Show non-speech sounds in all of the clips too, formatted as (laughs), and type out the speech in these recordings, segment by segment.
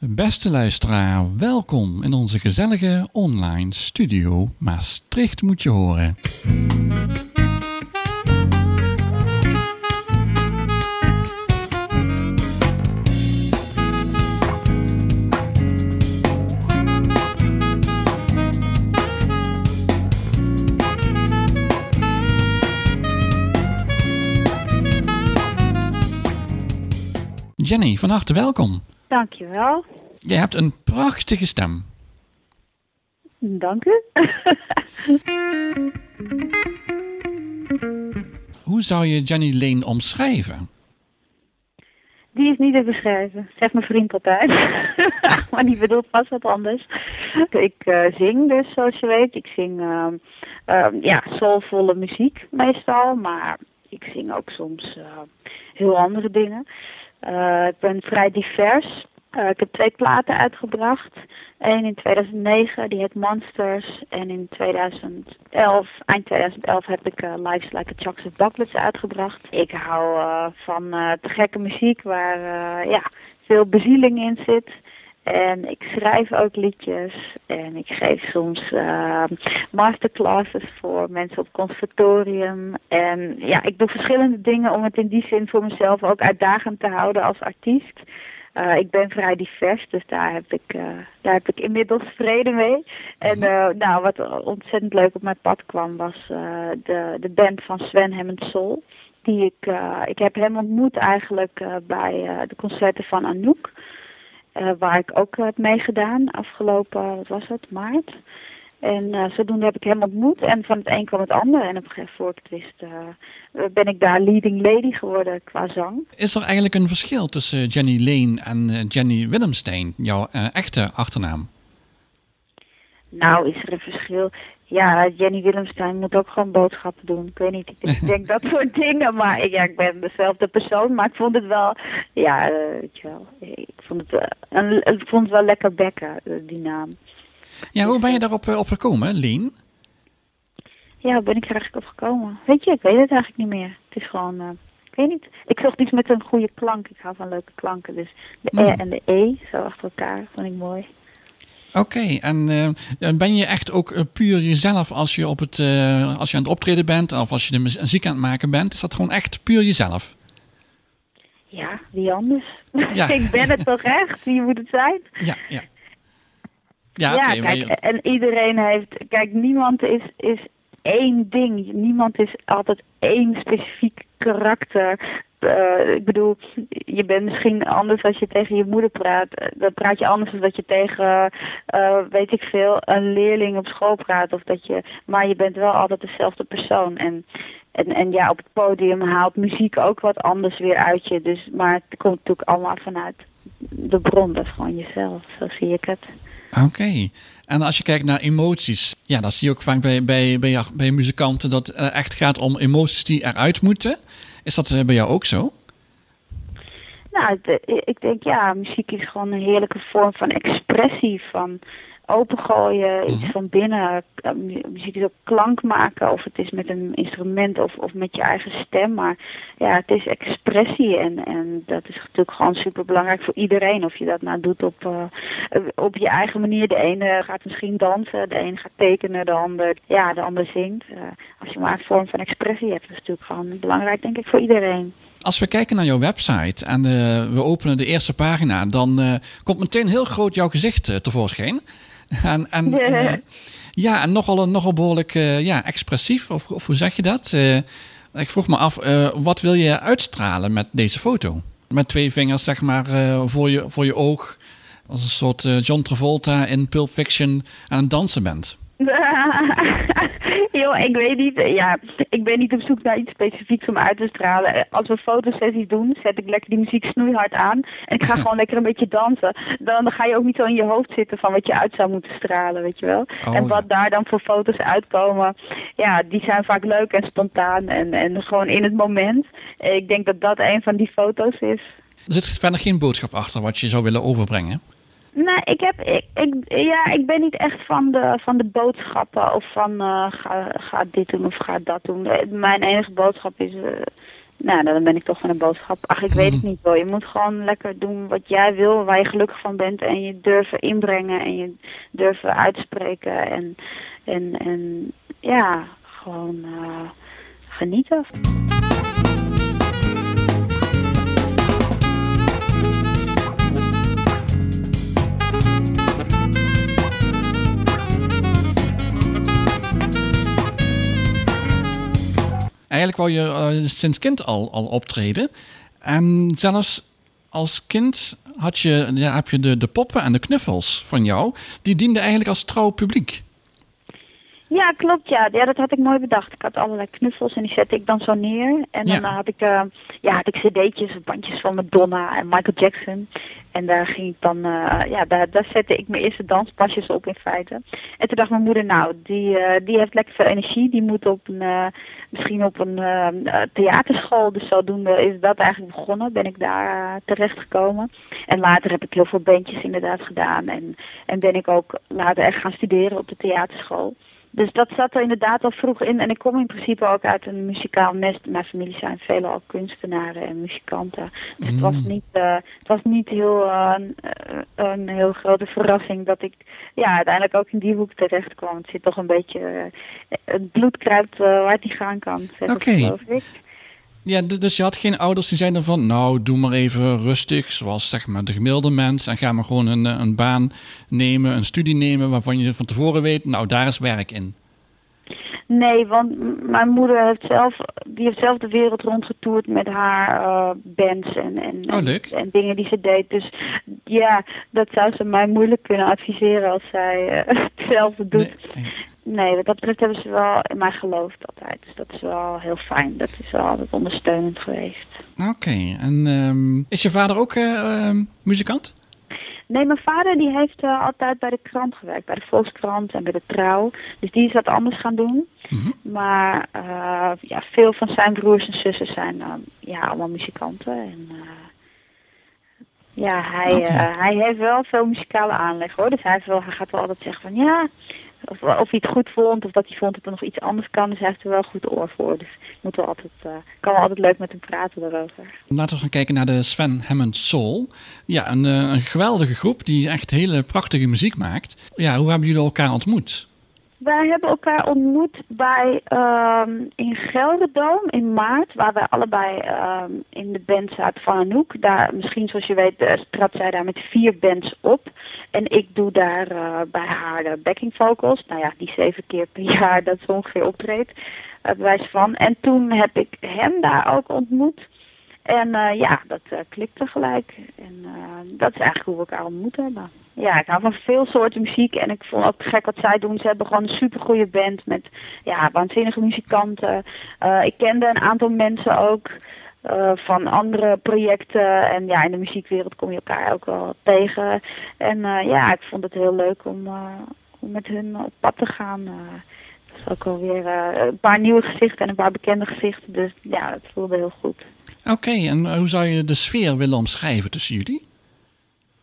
Beste luisteraar, welkom in onze gezellige online studio Maastricht moet je horen. Jenny, van harte welkom. Dankjewel. Je hebt een prachtige stem. Dank u. (laughs) Hoe zou je Jenny Lane omschrijven? Die is niet te beschrijven, zegt mijn vriend altijd. (laughs) (laughs) maar die bedoelt vast wat anders. Ik uh, zing dus, zoals je weet. Ik zing uh, uh, ja, soulvolle muziek meestal. Maar ik zing ook soms uh, heel andere dingen. Uh, ik ben vrij divers. Uh, ik heb twee platen uitgebracht. Eén in 2009, die heet Monsters. En in 2011, eind 2011, heb ik uh, Life's Like a Chocolate Buckets uitgebracht. Ik hou van te gekke muziek waar ja, veel bezieling in zit. En ik schrijf ook liedjes en ik geef soms uh, masterclasses voor mensen op conservatorium. En ja, ik doe verschillende dingen om het in die zin voor mezelf ook uitdagend te houden als artiest. Uh, ik ben vrij divers, dus daar heb ik, uh, daar heb ik inmiddels vrede mee. En uh, nou, wat ontzettend leuk op mijn pad kwam, was de, de band van Sven Hammond Soul. Die ik, ik heb hem ontmoet eigenlijk bij de concerten van Anouk. Uh, waar ik ook heb meegedaan afgelopen, wat was het, maart. En uh, zodoende heb ik hem ontmoet en van het een kwam het ander. En op een gegeven moment, ik wist, uh, ben ik daar leading lady geworden qua zang. Is er eigenlijk een verschil tussen Jenny Lane en Jenny Willemstein, jouw echte achternaam? Nou, is er een verschil. Ja, Jenny Willemstein moet ook gewoon boodschappen doen. Ik weet niet, ik denk dat (laughs) soort dingen. Maar ja, ik ben dezelfde persoon. Maar ik vond het wel, ja, uh, weet je wel. Ik vond het, uh, een, ik vond het wel lekker bekken, uh, die naam. Ja, hoe ben je daarop op gekomen, Lien? Ja, hoe ben ik er eigenlijk op gekomen? Weet je, ik weet het eigenlijk niet meer. Het is gewoon, ik weet niet. Ik zocht iets met een goede klank. Ik hou van leuke klanken. Dus de mm. E en de E, zo achter elkaar, vond ik mooi. Oké, okay, en uh, ben je echt ook uh, puur jezelf als je, op het, uh, als je aan het optreden bent of als je de muziek aan het maken bent? Is dat gewoon echt puur jezelf? Ja, wie anders? Ja. (laughs) ik ben het toch echt? Wie moet het zijn? Ja, ja. Ja, ja okay, kijk, je... en iedereen heeft... Kijk, niemand is, is één ding. Niemand is altijd één specifiek karakter. Uh, ik bedoel, je bent misschien anders als je tegen je moeder praat. Dan praat je anders dan dat je tegen, uh, weet ik veel, een leerling op school praat. Of dat je, maar je bent wel altijd dezelfde persoon. En, en, en ja, op het podium haalt muziek ook wat anders weer uit je. Dus, maar het komt natuurlijk allemaal vanuit de bron. Dat is gewoon jezelf. Zo zie ik het. Oké. En als je kijkt naar emoties, ja, dat zie je ook vaak bij, bij, bij, bij muzikanten dat het echt gaat om emoties die eruit moeten. Is dat bij jou ook zo? Nou, ik denk ja, muziek is gewoon een heerlijke vorm van expressie, van opengooien, iets van binnen. Muziek is ook klank maken, of het is met een instrument of, of met je eigen stem. Maar ja, het is expressie en, en dat is natuurlijk gewoon super belangrijk voor iedereen. Of je dat nou doet op, uh, op je eigen manier. De ene gaat misschien dansen, de ene gaat tekenen, de ander, ja, de ander zingt. Uh, als je maar een vorm van expressie hebt, dat is natuurlijk gewoon belangrijk, denk ik, voor iedereen. Als we kijken naar jouw website en uh, we openen de eerste pagina, dan uh, komt meteen heel groot jouw gezicht uh, tevoorschijn. (laughs) En, en (laughs) ja, en nogal, nogal behoorlijk ja, expressief, of, of, hoe zeg je dat? ik vroeg me af, wat wil je uitstralen met deze foto? Met twee vingers, zeg maar, voor, je, voor je oog. Als een soort John Travolta in Pulp Fiction aan het dansen bent. (laughs) Joh, ik weet niet. Ja, ik ben niet op zoek naar iets specifieks om uit te stralen. Als we fotosessies doen, zet ik lekker die muziek snoeihard aan. En ik ga (laughs) gewoon lekker een beetje dansen. Dan ga je ook niet zo in je hoofd zitten van wat je uit zou moeten stralen, weet je wel. Oh, en wat ja. daar dan voor foto's uitkomen, ja, die zijn vaak leuk en spontaan en, en gewoon in het moment. Ik denk dat dat een van die foto's is. Er zit verder geen boodschap achter wat je zou willen overbrengen? Nee, ik, heb, ik, ik, ja, ik ben niet echt van de, van de boodschappen of van uh, ga, ga dit doen of ga dat doen. Mijn enige boodschap is, uh, nou, dan ben ik toch van een boodschap. Ach, ik weet het niet wel. Je moet gewoon lekker doen wat jij wil, waar je gelukkig van bent. En je durven inbrengen en je durven uitspreken. En, en, en ja, gewoon uh, genieten. Eigenlijk wou je uh, sinds kind al, al optreden. En zelfs als kind had je, ja, heb je de, de poppen en de knuffels van jou. Die dienden eigenlijk als trouw publiek. Ja, klopt. Ja. ja, dat had ik mooi bedacht. Ik had allerlei knuffels en die zette ik dan zo neer. En dan ja. had ik, uh, ja, had ik cd'tjes, bandjes van Madonna en Michael Jackson. En daar ging ik dan, uh, ja, daar, daar zette ik mijn eerste danspasjes op in feite. En toen dacht mijn moeder, nou, die, uh, die heeft lekker veel energie. Die moet op een, misschien op een theaterschool. Dus zodoende is dat eigenlijk begonnen. Ben ik daar terecht gekomen. En later heb ik heel veel bandjes inderdaad gedaan. En, en ben ik ook later echt gaan studeren op de theaterschool. Dus dat zat er inderdaad al vroeg in. En ik kom in principe ook uit een muzikaal nest. Mijn familie zijn veelal kunstenaren en muzikanten. Dus het was Mm. niet, uh, het was niet heel, uh, een heel grote verrassing dat ik ja, uiteindelijk ook in die hoek terecht kwam. Het zit toch een beetje... Uh, het bloed kruipt waar het niet gaan kan, zeg okay. Ja, dus je had geen ouders die zeiden van, nou, doe maar even rustig, zoals zeg maar de gemiddelde mens, en ga maar gewoon een, een baan nemen, een studie nemen waarvan je van tevoren weet, nou, daar is werk in. Nee, want mijn moeder heeft zelf, die heeft zelf de wereld rondgetoerd met haar uh, bands en, en, oh, en, en, dingen die ze deed. Dus ja, dat zou ze mij moeilijk kunnen adviseren als zij (laughs) uh, hetzelfde doet. Nee. Nee, wat dat betreft hebben ze wel in mij geloofd altijd. Dus dat is wel heel fijn. Dat is wel altijd ondersteunend geweest. Oké, okay. en um, is je vader ook uh, muzikant? Nee, mijn vader die heeft uh, altijd bij de krant gewerkt. Bij de Volkskrant en bij de Trouw. Dus die is wat anders gaan doen. Mm -hmm. Maar uh, ja, veel van zijn broers en zussen zijn uh, ja, allemaal muzikanten. En, ja, hij, okay. hij heeft wel veel muzikale aanleg hoor. Dus hij, heeft wel, hij gaat wel altijd zeggen van ja... Of, of hij het goed vond, of dat hij vond dat er nog iets anders kan. Dus hij heeft er wel goed oor voor. Dus moet wel altijd, uh, kan wel altijd leuk met hem praten daarover. Laten we gaan kijken naar de Sven Hammond Soul. Ja, een, een geweldige groep die echt hele prachtige muziek maakt. Ja, hoe hebben jullie elkaar ontmoet? Wij hebben elkaar ontmoet bij um, in Gelderdoom in maart, waar wij allebei um, in de band zaten van Anouk. Daar, misschien zoals je weet, uh, trad zij daar met vier bands op. En ik doe daar uh, bij haar de backing vocals. Nou ja, die zeven keer per (laughs) jaar dat ze ongeveer optreedt. Bewijs van. En toen heb ik hem daar ook ontmoet. En uh, ja, dat uh, klikte gelijk. En uh, dat is eigenlijk hoe we elkaar ontmoet hebben. Ja, ik hou van veel soorten muziek. En ik vond ook gek wat zij doen. Ze hebben gewoon een supergoeie band met ja, waanzinnige muzikanten. ik kende een aantal mensen ook van andere projecten. En ja, in de muziekwereld kom je elkaar ook wel tegen. En ja, ik vond het heel leuk om, om met hun op pad te gaan. Ook alweer een paar nieuwe gezichten en een paar bekende gezichten. Dus ja, dat voelde heel goed. Oké, okay, en hoe zou je de sfeer willen omschrijven tussen jullie?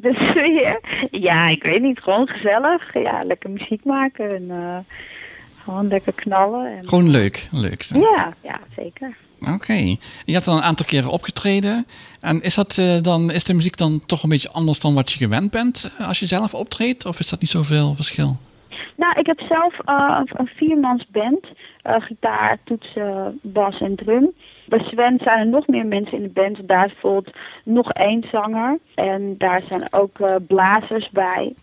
De sfeer? Ja, ik weet niet. Gewoon gezellig. Ja, lekker muziek maken en uh, gewoon lekker knallen. En, gewoon leuk, leuk. Zo. Ja, ja, zeker. Oké. Okay. Je hebt dan een aantal keren opgetreden. En is, dat, uh, dan, is de muziek dan toch een beetje anders dan wat je gewend bent als je zelf optreedt? Of is dat niet zoveel verschil? Nou, ik heb zelf uh, een, viermans band. Uh, gitaar, toetsen, bas en drum. Bij Sven zijn er nog meer mensen in de band. Daar bijvoorbeeld nog één zanger. En daar zijn ook uh, blazers bij.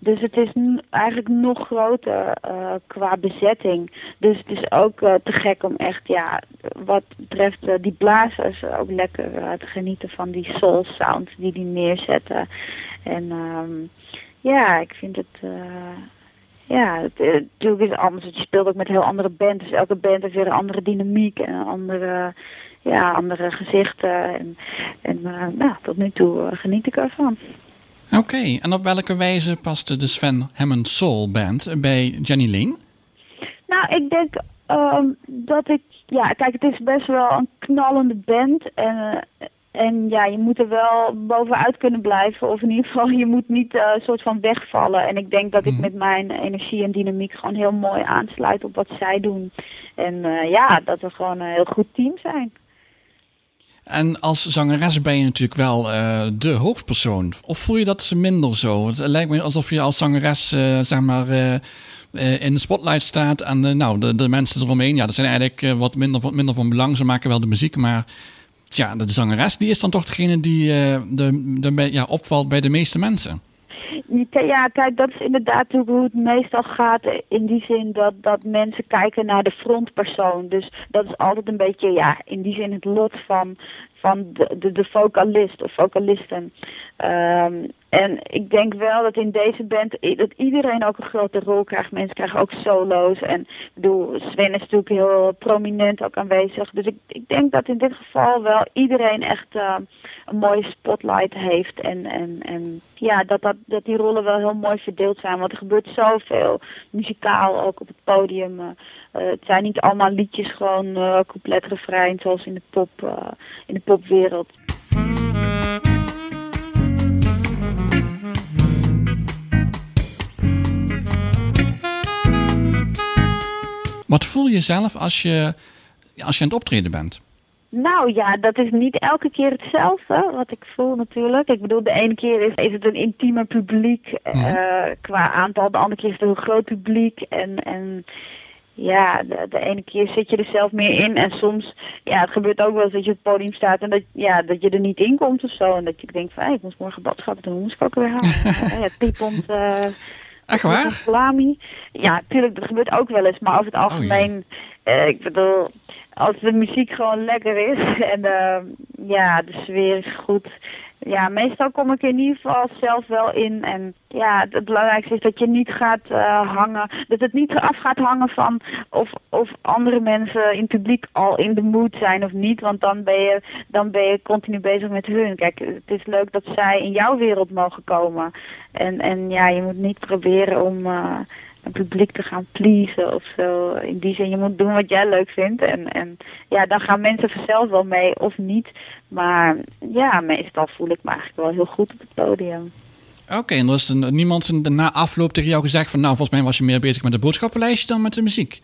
Dus het is eigenlijk nog groter qua bezetting. Dus het is ook te gek om echt, ja, wat betreft die blazers ook lekker te genieten van die soul sound die die neerzetten. En um, ja, ik vind het ja, het, het, natuurlijk is het anders. Je speelt ook met heel andere bands. Dus elke band heeft weer een andere dynamiek en een andere, ja, andere gezichten. En, en uh, nou, tot nu toe uh, geniet ik ervan. Oké, okay. en op welke wijze paste de Sven Hammond Soul Band bij Jenny Lane? Nou, ik denk um, dat ik... Ja, kijk, het is best wel een knallende band. En, uh, en ja, je moet er wel bovenuit kunnen blijven. Of in ieder geval, je moet niet een uh, soort van wegvallen. En ik denk dat ik met mijn energie en dynamiek gewoon heel mooi aansluit op wat zij doen. En uh, ja, dat we gewoon een heel goed team zijn. En als zangeres ben je natuurlijk wel uh, de hoofdpersoon. Of voel je dat minder zo? Het lijkt me alsof je als zangeres, zeg maar, in de spotlight staat. En nou, de, de mensen eromheen, ja, dat zijn eigenlijk wat minder, minder van belang. Ze maken wel de muziek, maar tja, de zangeres die is dan toch degene die de, de, ja, opvalt bij de meeste mensen. Ja, kijk, dat is inderdaad hoe het meestal gaat. In die zin dat, dat mensen kijken naar de frontpersoon. Dus dat is altijd een beetje, ja, in die zin het lot van, van de, de, de vocalist of vocalisten. Um, en ik denk wel dat in deze band dat iedereen ook een grote rol krijgt. Mensen krijgen ook solo's. En bedoel, Sven is natuurlijk heel prominent ook aanwezig. Dus ik, ik denk dat in dit geval wel iedereen echt uh, een mooie spotlight heeft. En, en, en ja, dat, dat, dat die rollen wel heel mooi verdeeld zijn. Want er gebeurt zoveel muzikaal ook op het podium. Uh, het zijn niet allemaal liedjes gewoon uh, compleet refrein zoals in de pop, in de popwereld. Wat voel je zelf als je, als je aan het optreden bent? Nou ja, dat is niet elke keer hetzelfde wat ik voel natuurlijk. Ik bedoel, de ene keer is, is het een intiemer publiek uh, qua aantal. De andere keer is het een groot publiek. En, en ja, de, de, ene keer zit je er zelf meer in. En soms, ja, het gebeurt ook wel eens dat je op het podium staat en dat, ja, dat je er niet in komt of zo. En dat je denkt van, hey, ik moet morgen boodschappen doen, moest ik ook weer halen. ja, piepond... Uh, Echt waar? Salami. Ja, natuurlijk, dat gebeurt ook wel eens. Maar over het oh, algemeen, uh, ik bedoel, als de muziek gewoon lekker is (laughs) en uh, ja, de sfeer is goed, ja, meestal kom ik in ieder geval zelf wel in. En ja, het belangrijkste is dat je niet gaat uh, hangen. Dat het niet af gaat hangen van of, of andere mensen in het publiek al in de mood zijn of niet. Want dan ben, je, dan ben je continu bezig met hun. Kijk, het is leuk dat zij in jouw wereld mogen komen. En, en ja, je moet niet proberen om. Uh, het publiek te gaan pleasen of zo. In die zin, je moet doen wat jij leuk vindt. En, en ja, dan gaan mensen vanzelf wel mee of niet. Maar ja, meestal voel ik me eigenlijk wel heel goed op het podium. Oké, okay, en er is niemand na afloop tegen jou gezegd van... nou, volgens mij was je meer bezig met de boodschappenlijstje dan met de muziek.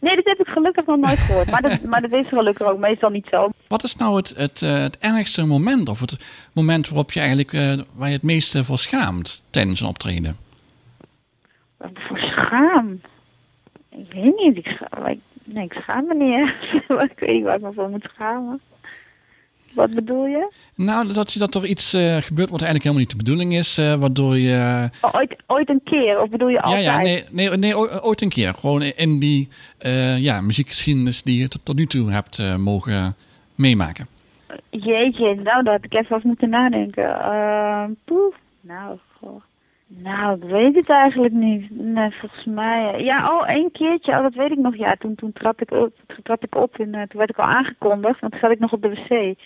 Nee, dat heb ik gelukkig nog nooit gehoord. maar, dat, (laughs) maar dat is gelukkig ook meestal niet zo. Wat is nou het, het, eh, het ergste moment... of het moment waarop je eigenlijk uh, waar je het meeste voor schaamt tijdens een optreden? Voor schaam? Ik weet niet. Ik, schaam, ik, nee, ik schaam me niet (laughs) ik weet niet waar ik me voor moet schamen. Wat bedoel je? Nou, dat, dat er iets uh, gebeurt wat eigenlijk helemaal niet de bedoeling is, uh, waardoor je... Oh, ooit, ooit een keer, of bedoel je altijd? Ja, ja nee, nee, nee ooit een keer. Gewoon in die uh, ja, muziekgeschiedenis die je tot, tot nu toe hebt mogen meemaken. Jeetje, nou, daar ik even over moeten nadenken. poeh, nou, goh. Nou, ik weet het eigenlijk niet. Nee, volgens mij... Ja, oh, één keertje, oh, dat weet ik nog. Ja, toen, toen trad ik op, trad ik op en uh, toen werd ik al aangekondigd, want toen zat ik nog op de wc.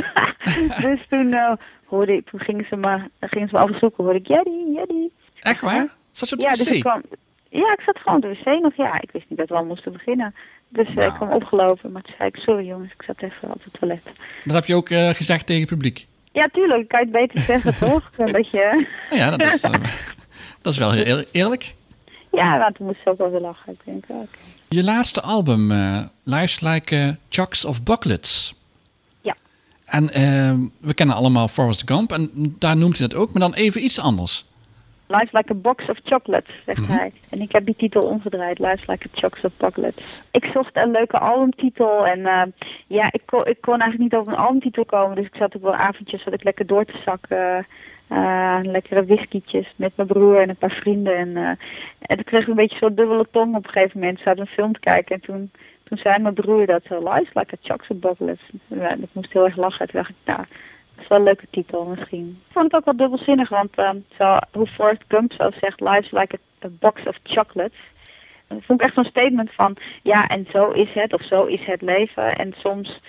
(laughs) dus toen uh, hoorde ik, toen gingen ze me, gingen ze me overzoeken, hoorde ik, Jaddy, Jaddy. Echt waar? Zat je op de ja, wc? Dus ik kwam, ja, ik zat gewoon op de wc nog. Ja, ik wist niet dat we al moesten beginnen. Dus uh, nou. ik kwam opgelopen, maar toen zei ik, sorry jongens, ik zat even op het toilet. Dat heb je ook gezegd tegen het publiek? Ja, tuurlijk. Kan je het beter zeggen, (laughs) toch? Een beetje... Ja, dat is, uh, (laughs) dat is wel heel eerlijk. Ja, toen moest ook wel weer lachen. Ik denk, okay. Je laatste album, uh, Life's Like uh, Chocks of Bucklets. Ja. En uh, we kennen allemaal Forrest Gump. En daar noemt hij dat ook, maar dan even iets anders. Life's like a box of chocolates, zegt mhm. hij. En ik heb die titel omgedraaid, Life's like a box of chocolates. Ik zocht een leuke albumtitel en uh, ja, ik kon, ik kon eigenlijk niet op een albumtitel komen. Dus ik zat op wel avondjes wat ik lekker door te zakken. Uh, lekkere whiskietjes met mijn broer en een paar vrienden. En, uh, en toen kreeg ik een beetje zo'n dubbele tong op een gegeven moment. Ze hadden een film te kijken en toen, toen zei mijn broer dat Life's like a chocolate box. Ja, ik moest heel erg lachen. Toen dacht ik, nou dat is wel een leuke titel misschien. Ik vond het ook wel dubbelzinnig, want uh, zo, hoe Forrest Gump zo zegt, life's like a, a box of chocolates. Dat vond ik echt zo'n statement van, ja, en zo is het, of zo is het leven. En soms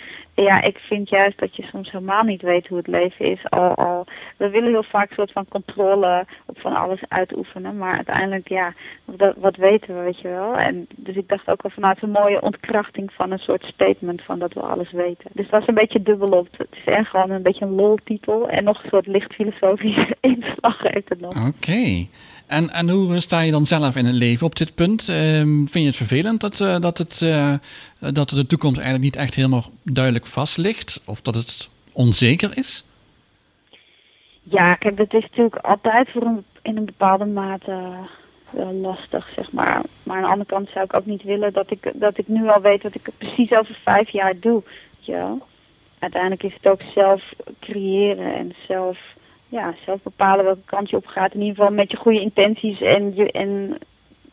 ja, ik vind juist dat je soms helemaal niet weet hoe het leven is. Al, al, we willen heel vaak een soort van controle op van alles uitoefenen. Maar uiteindelijk, ja, wat, weten we, weet je wel. En dus ik dacht ook wel van, het is een mooie ontkrachting van een soort statement van dat we alles weten. Dus dat was een beetje dubbelop. Het is echt gewoon een beetje een lol-titel. En nog een soort licht filosofische (laughs) inslag heeft het nog. Oké. En, en hoe sta je dan zelf in het leven op dit punt? Ehm, vind je het vervelend dat, uh, dat, het, uh, dat de toekomst eigenlijk niet echt helemaal duidelijk vast ligt? Of dat het onzeker is? Ja, kijk, dat is natuurlijk altijd voor een, in een bepaalde mate uh, lastig, zeg maar. Maar aan de andere kant zou ik ook niet willen dat ik, dat ik nu al weet wat ik precies over vijf jaar doe. Ja. Uiteindelijk is het ook zelf creëren en zelf ja, zelf bepalen welke kant je op gaat. In ieder geval met je goede intenties en je en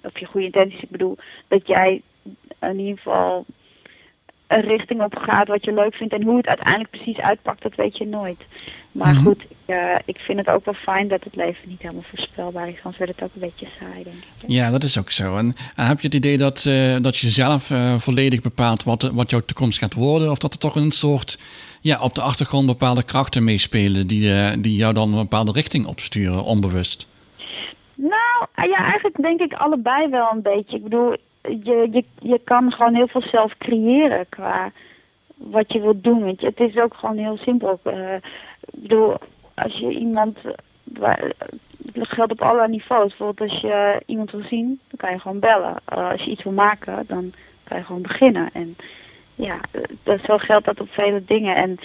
of je goede intenties, ik bedoel, dat jij in ieder geval een richting op gaat wat je leuk vindt en hoe het uiteindelijk precies uitpakt, dat weet je nooit. Maar mm -hmm. goed, uh, ik vind het ook wel fijn dat het leven niet helemaal voorspelbaar is, anders werd het ook een beetje saai, denk ik. Ja, dat is ook zo. En, en heb je het idee dat, uh, dat je zelf uh, volledig bepaalt wat, wat jouw toekomst gaat worden, of dat er toch een soort ja, op de achtergrond bepaalde krachten meespelen die, die jou dan een bepaalde richting opsturen, onbewust? Nou, ja, eigenlijk denk ik allebei wel een beetje. Ik bedoel, je, je, je kan gewoon heel veel zelf creëren qua wat je wilt doen. Het is ook gewoon heel simpel. Uh, ik bedoel, als je iemand. Het geldt op allerlei niveaus. Bijvoorbeeld als je iemand wil zien, dan kan je gewoon bellen. Uh, als je iets wil maken, dan kan je gewoon beginnen. En ja, dat, zo geldt dat op vele dingen. En,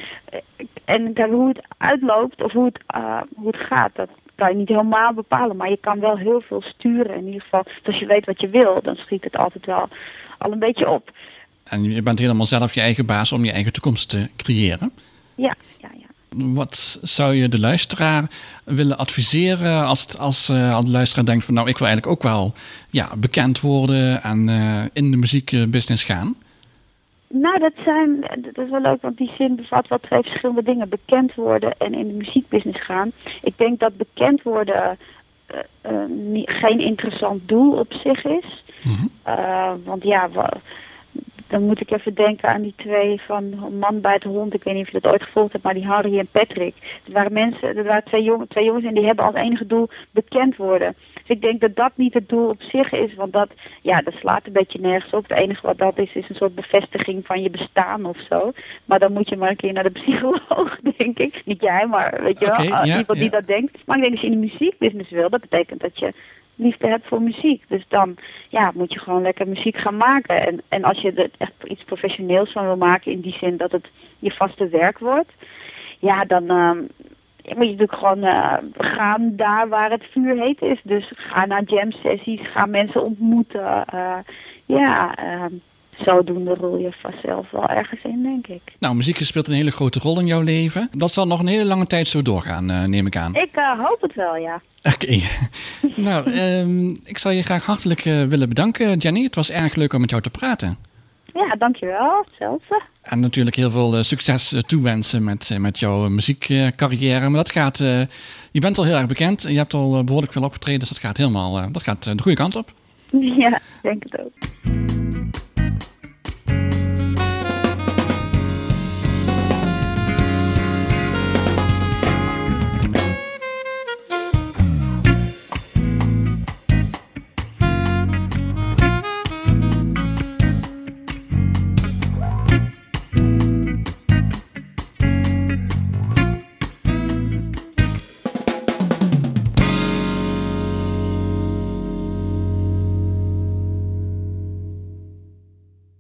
en hoe het uitloopt of hoe het, uh, hoe het gaat, dat, kan je niet helemaal bepalen, maar je kan wel heel veel sturen. In ieder geval, dus als je weet wat je wil, dan schiet het altijd wel al een beetje op. En je bent helemaal zelf je eigen baas om je eigen toekomst te creëren? Ja, ja, ja. Wat zou je de luisteraar willen adviseren als, het, als, als de luisteraar denkt van nou, ik wil eigenlijk ook wel ja, bekend worden en uh, in de muziekbusiness gaan? Nou, dat, zijn, dat is wel leuk, want die zin bevat wel twee verschillende dingen. Bekend worden en in de muziekbusiness gaan. Ik denk dat bekend worden uh, uh, niet, geen interessant doel op zich is. Mm -hmm. uh, want ja, dan moet ik even denken aan die twee van Man bij het hond. Ik weet niet of je dat ooit gevolgd hebt, maar die Harry en Patrick. Er waren mensen, er waren twee, jong, twee jongens en die hebben als enige doel bekend worden. Dus ik denk dat dat niet het doel op zich is, want dat, ja, dat slaat een beetje nergens op. Het enige wat dat is, is een soort bevestiging van je bestaan of zo. Maar dan moet je maar een keer naar de psycholoog, (laughs) denk ik. Niet jij, maar weet je okay, wel, ja, iemand die dat denkt. Maar ik denk als je in de muziekbusiness wil, dat betekent dat je liefde hebt voor muziek. Dus dan ja, moet je gewoon lekker muziek gaan maken. En, en als je er echt iets professioneels van wil maken, in die zin dat het je vaste werk wordt, ja, dan uh, moet je natuurlijk gewoon uh, gaan daar waar het vuur heet is. Dus ga naar jam sessies, ga mensen ontmoeten. Uh, ja, zodoende rol je vanzelf wel ergens in, denk ik. Nou, muziek speelt een hele grote rol in jouw leven. Dat zal nog een hele lange tijd zo doorgaan, uh, neem ik aan. Ik hoop het wel, ja. (laughs) Oké. Okay. nou, um, ik zou je graag hartelijk willen bedanken, Jenny. Het was erg leuk om met jou te praten. Ja, dankjewel. Hetzelfde. En natuurlijk heel veel succes toewensen met, met jouw muziekcarrière. Maar dat gaat... je bent al heel erg bekend. Je hebt al behoorlijk veel opgetreden. Dus dat gaat helemaal... dat gaat de goede kant op. (laughs) Ja, denk het ook.